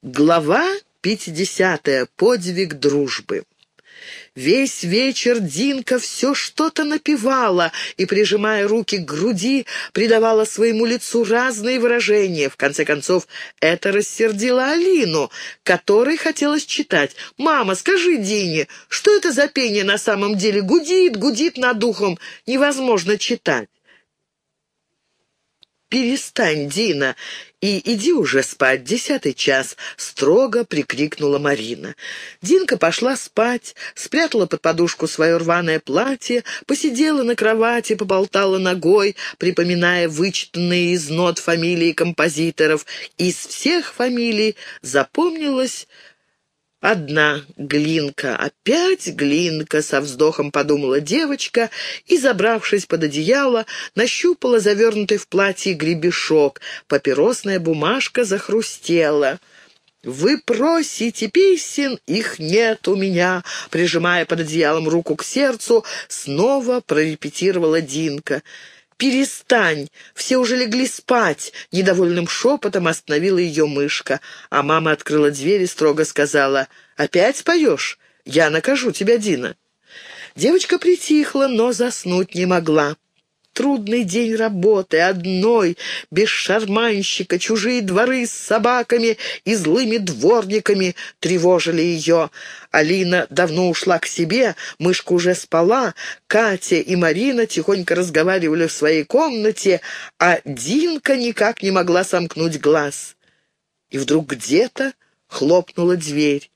Глава 50. Подвиг дружбы. Весь вечер Динка все что-то напевала и, прижимая руки к груди, придавала своему лицу разные выражения. В конце концов, это рассердило Алину, которой хотелось читать. «Мама, скажи Дине, что это за пение на самом деле? Гудит, гудит над ухом, невозможно читать». «Перестань, Дина, и иди уже спать, десятый час», — строго прикрикнула Марина. Динка пошла спать, спрятала под подушку свое рваное платье, посидела на кровати, поболтала ногой, припоминая вычитанные из нот фамилии композиторов. Из всех фамилий запомнилась Одна глинка, опять глинка, со вздохом подумала девочка и, забравшись под одеяло, нащупала завернутый в платье гребешок. Папиросная бумажка захрустела. «Вы просите песен, их нет у меня», — прижимая под одеялом руку к сердцу, снова прорепетировала Динка. «Перестань! Все уже легли спать!» — недовольным шепотом остановила ее мышка. А мама открыла дверь и строго сказала, «Опять поешь? Я накажу тебя, Дина». Девочка притихла, но заснуть не могла. Трудный день работы, одной, без шарманщика, чужие дворы с собаками и злыми дворниками тревожили ее. Алина давно ушла к себе, мышка уже спала, Катя и Марина тихонько разговаривали в своей комнате, а Динка никак не могла сомкнуть глаз. И вдруг где-то хлопнула дверь.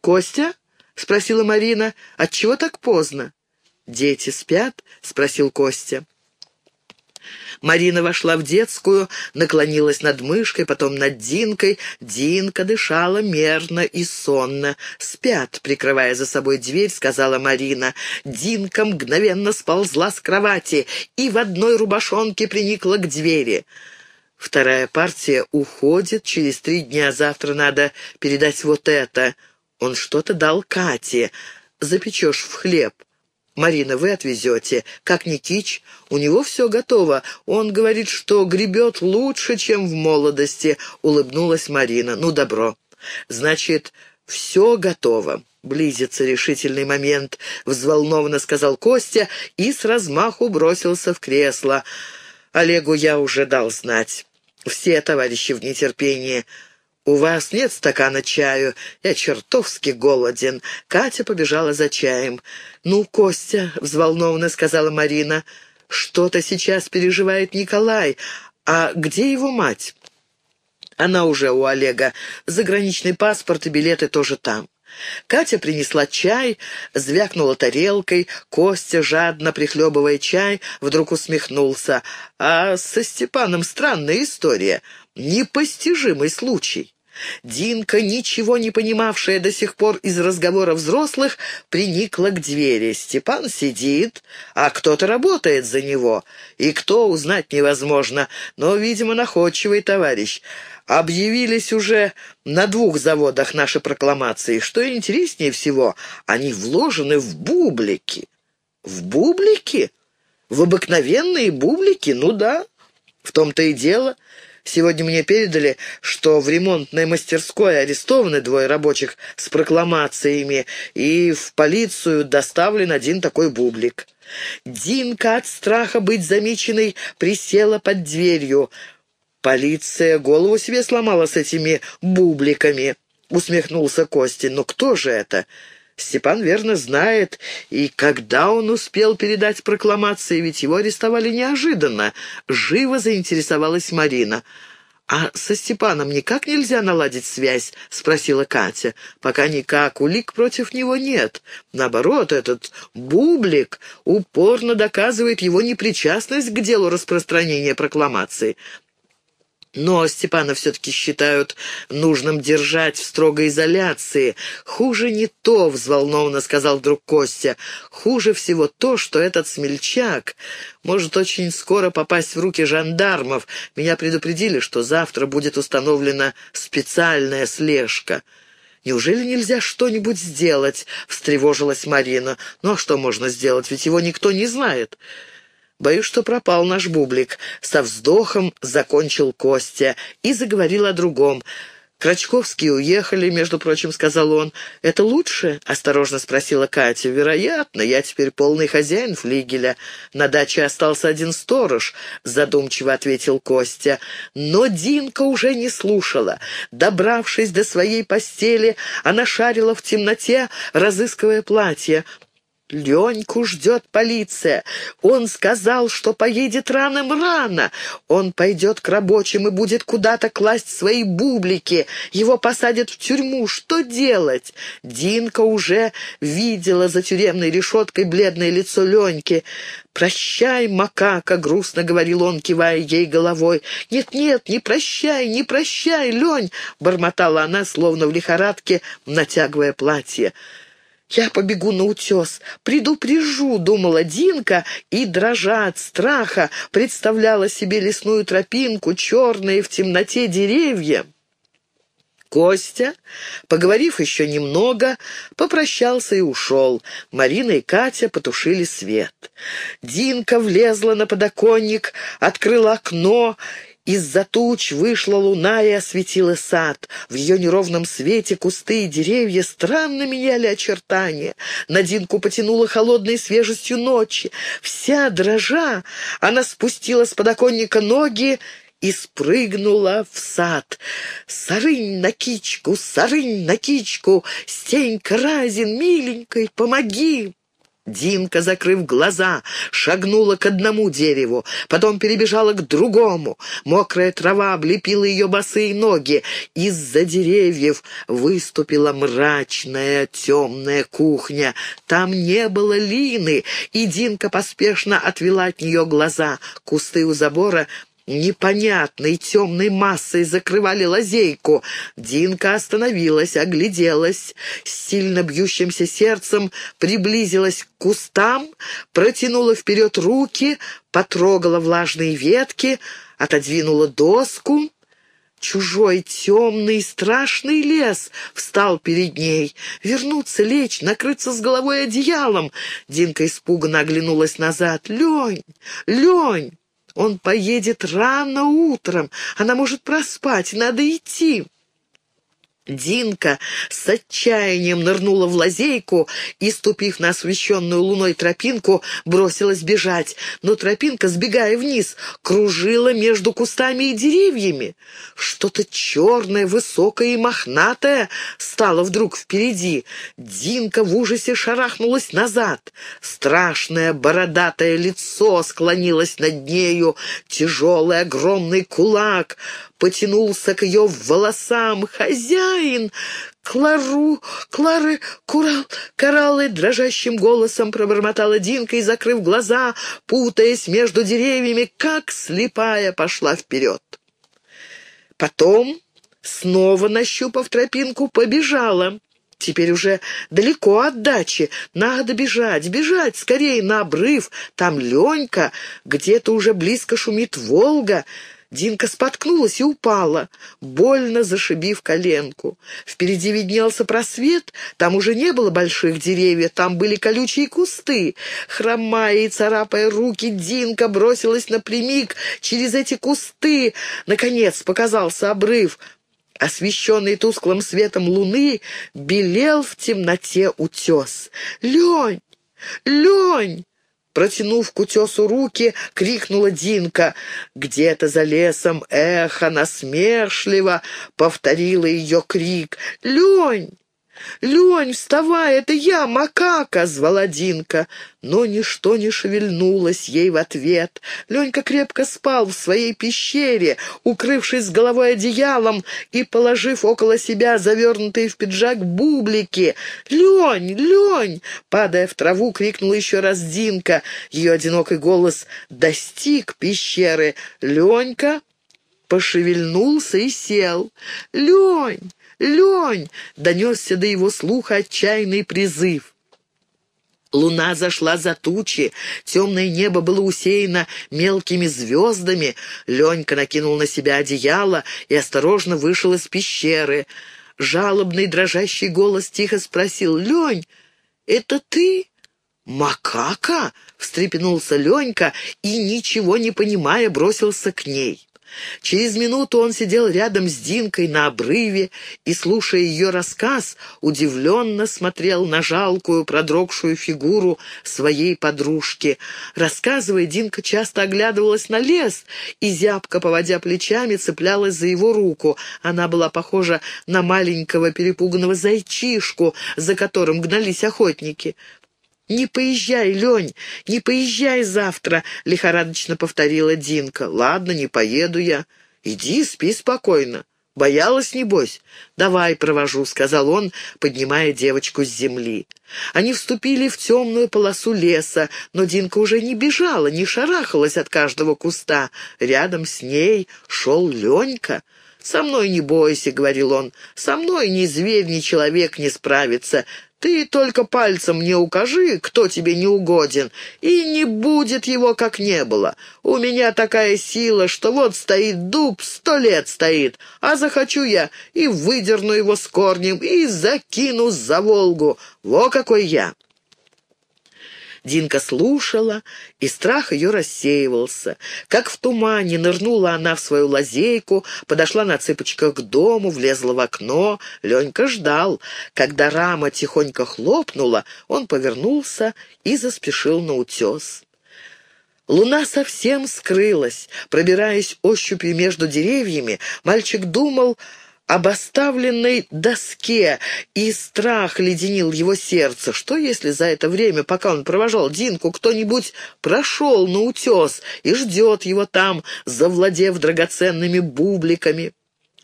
«Костя?» — спросила Марина. «Отчего так поздно?» «Дети спят?» — спросил Костя. Марина вошла в детскую, наклонилась над мышкой, потом над Динкой. Динка дышала мерно и сонно. «Спят», — прикрывая за собой дверь, сказала Марина. Динка мгновенно сползла с кровати и в одной рубашонке приникла к двери. «Вторая партия уходит через три дня. Завтра надо передать вот это». Он что-то дал Кате. «Запечешь в хлеб». «Марина, вы отвезете. Как Никич? У него все готово. Он говорит, что гребет лучше, чем в молодости», — улыбнулась Марина. «Ну, добро. Значит, все готово». «Близится решительный момент», — взволнованно сказал Костя и с размаху бросился в кресло. «Олегу я уже дал знать. Все товарищи в нетерпении. «У вас нет стакана чаю? Я чертовски голоден». Катя побежала за чаем. «Ну, Костя», — взволнованно сказала Марина, — «что-то сейчас переживает Николай. А где его мать?» «Она уже у Олега. Заграничный паспорт и билеты тоже там». Катя принесла чай, звякнула тарелкой. Костя, жадно прихлебывая чай, вдруг усмехнулся. «А со Степаном странная история. Непостижимый случай». Динка, ничего не понимавшая до сих пор из разговора взрослых, приникла к двери. Степан сидит, а кто-то работает за него. И кто, узнать невозможно, но, видимо, находчивый товарищ. Объявились уже на двух заводах наши прокламации. Что интереснее всего, они вложены в бублики. В бублики? В обыкновенные бублики? Ну да, в том-то и дело. Сегодня мне передали, что в ремонтной мастерской арестованы двое рабочих с прокламациями, и в полицию доставлен один такой бублик. Динка от страха быть замеченной присела под дверью. Полиция голову себе сломала с этими бубликами, усмехнулся Костин. Но кто же это? Степан верно знает, и когда он успел передать прокламации, ведь его арестовали неожиданно. Живо заинтересовалась Марина. «А со Степаном никак нельзя наладить связь?» — спросила Катя. «Пока никак, улик против него нет. Наоборот, этот бублик упорно доказывает его непричастность к делу распространения прокламации. Но Степана все-таки считают нужным держать в строгой изоляции. Хуже не то, — взволнованно сказал друг Костя. Хуже всего то, что этот смельчак может очень скоро попасть в руки жандармов. Меня предупредили, что завтра будет установлена специальная слежка. «Неужели нельзя что-нибудь сделать?» — встревожилась Марина. «Ну а что можно сделать? Ведь его никто не знает». Боюсь, что пропал наш бублик. Со вздохом закончил Костя и заговорил о другом. «Крачковские уехали, между прочим», — сказал он. «Это лучше?» — осторожно спросила Катя. «Вероятно, я теперь полный хозяин флигеля. На даче остался один сторож», — задумчиво ответил Костя. Но Динка уже не слушала. Добравшись до своей постели, она шарила в темноте, разыскивая платье. Леньку ждет полиция. Он сказал, что поедет рано-рано. Он пойдет к рабочим и будет куда-то класть свои бублики. Его посадят в тюрьму. Что делать? Динка уже видела за тюремной решеткой бледное лицо Леньки. «Прощай, макака!» — грустно говорил он, кивая ей головой. «Нет-нет, не прощай, не прощай, Лень!» — бормотала она, словно в лихорадке, натягивая платье. «Я побегу на утес, предупрежу», — думала Динка, и, дрожа от страха, представляла себе лесную тропинку, черные в темноте деревья. Костя, поговорив еще немного, попрощался и ушел. Марина и Катя потушили свет. Динка влезла на подоконник, открыла окно из-за туч вышла луна и осветила сад. В ее неровном свете кусты и деревья странно меняли очертания. Надинку потянула холодной свежестью ночи. Вся дрожа, она спустила с подоконника ноги и спрыгнула в сад. «Сарынь на кичку, сарынь на кичку! Стенька Разин, миленькой, помоги!» Динка, закрыв глаза, шагнула к одному дереву, потом перебежала к другому. Мокрая трава облепила ее босые ноги. Из-за деревьев выступила мрачная темная кухня. Там не было Лины, и Динка поспешно отвела от нее глаза. Кусты у забора непонятной темной массой закрывали лазейку. Динка остановилась, огляделась, с сильно бьющимся сердцем приблизилась к кустам, протянула вперед руки, потрогала влажные ветки, отодвинула доску. Чужой темный страшный лес встал перед ней. Вернуться, лечь, накрыться с головой одеялом. Динка испуганно оглянулась назад. «Лень! Лень!» Он поедет рано утром. Она может проспать. Надо идти. Динка с отчаянием нырнула в лазейку и, ступив на освещенную луной тропинку, бросилась бежать. Но тропинка, сбегая вниз, кружила между кустами и деревьями. Что-то черное, высокое и мохнатое стало вдруг впереди. Динка в ужасе шарахнулась назад. Страшное бородатое лицо склонилось над нею, тяжелый огромный кулак — потянулся к ее волосам. «Хозяин! Клару! Клары! Курал! Кораллы!» Дрожащим голосом пробормотала Динка и, закрыв глаза, путаясь между деревьями, как слепая, пошла вперед. Потом, снова нащупав тропинку, побежала. Теперь уже далеко от дачи. Надо бежать, бежать скорее на обрыв. Там Ленька, где-то уже близко шумит Волга. Динка споткнулась и упала, больно зашибив коленку. Впереди виднелся просвет, там уже не было больших деревьев, там были колючие кусты. Хромая и царапая руки, Динка бросилась напрямик через эти кусты. Наконец показался обрыв. Освещенный тусклым светом луны, белел в темноте утес. «Лень! Лень!» Протянув к утесу руки, крикнула Динка. Где-то за лесом эхо насмешливо повторило ее крик. «Лень! «Лень, вставай, это я, макака!» — звала Динка. Но ничто не шевельнулось ей в ответ. Ленька крепко спал в своей пещере, укрывшись головой одеялом и положив около себя завернутые в пиджак бублики. «Лень! Лень!» — падая в траву, крикнула еще раз Динка. Ее одинокий голос достиг пещеры. Ленька пошевельнулся и сел. «Лень! Лень!» — донесся до его слуха отчаянный призыв. Луна зашла за тучи, темное небо было усеяно мелкими звездами. Ленька накинул на себя одеяло и осторожно вышел из пещеры. Жалобный дрожащий голос тихо спросил, «Лень, это ты?» «Макака?» — встрепенулся Ленька и, ничего не понимая, бросился к ней. Через минуту он сидел рядом с Динкой на обрыве и, слушая ее рассказ, удивленно смотрел на жалкую, продрогшую фигуру своей подружки. Рассказывая, Динка часто оглядывалась на лес и, зябко поводя плечами, цеплялась за его руку. Она была похожа на маленького перепуганного зайчишку, за которым гнались охотники. «Не поезжай, Лень, не поезжай завтра», — лихорадочно повторила Динка. «Ладно, не поеду я. Иди, спи спокойно. Боялась, небось? Давай провожу», — сказал он, поднимая девочку с земли. Они вступили в темную полосу леса, но Динка уже не бежала, не шарахалась от каждого куста. Рядом с ней шел Ленька. «Со мной не бойся», — говорил он, — «со мной ни зверь, ни человек не справится. Ты только пальцем не укажи, кто тебе не угоден, и не будет его, как не было. У меня такая сила, что вот стоит дуб, сто лет стоит, а захочу я и выдерну его с корнем, и закину за Волгу. Во какой я!» Динка слушала, и страх ее рассеивался. Как в тумане нырнула она в свою лазейку, подошла на цыпочках к дому, влезла в окно. Ленька ждал. Когда рама тихонько хлопнула, он повернулся и заспешил на утес. Луна совсем скрылась. Пробираясь ощупью между деревьями, мальчик думал об оставленной доске, и страх леденил его сердце. Что, если за это время, пока он провожал Динку, кто-нибудь прошел на утес и ждет его там, завладев драгоценными бубликами?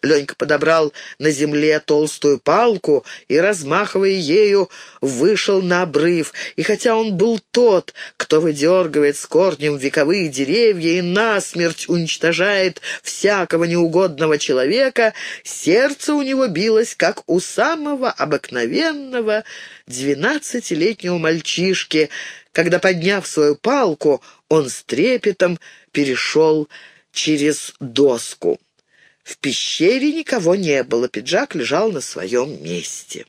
Ленька подобрал на земле толстую палку и, размахивая ею, вышел на обрыв. И хотя он был тот, кто выдергивает с корнем вековые деревья и насмерть уничтожает всякого неугодного человека, сердце у него билось, как у самого обыкновенного двенадцатилетнего мальчишки, когда, подняв свою палку, он с трепетом перешел через доску. В пещере никого не было, пиджак лежал на своем месте.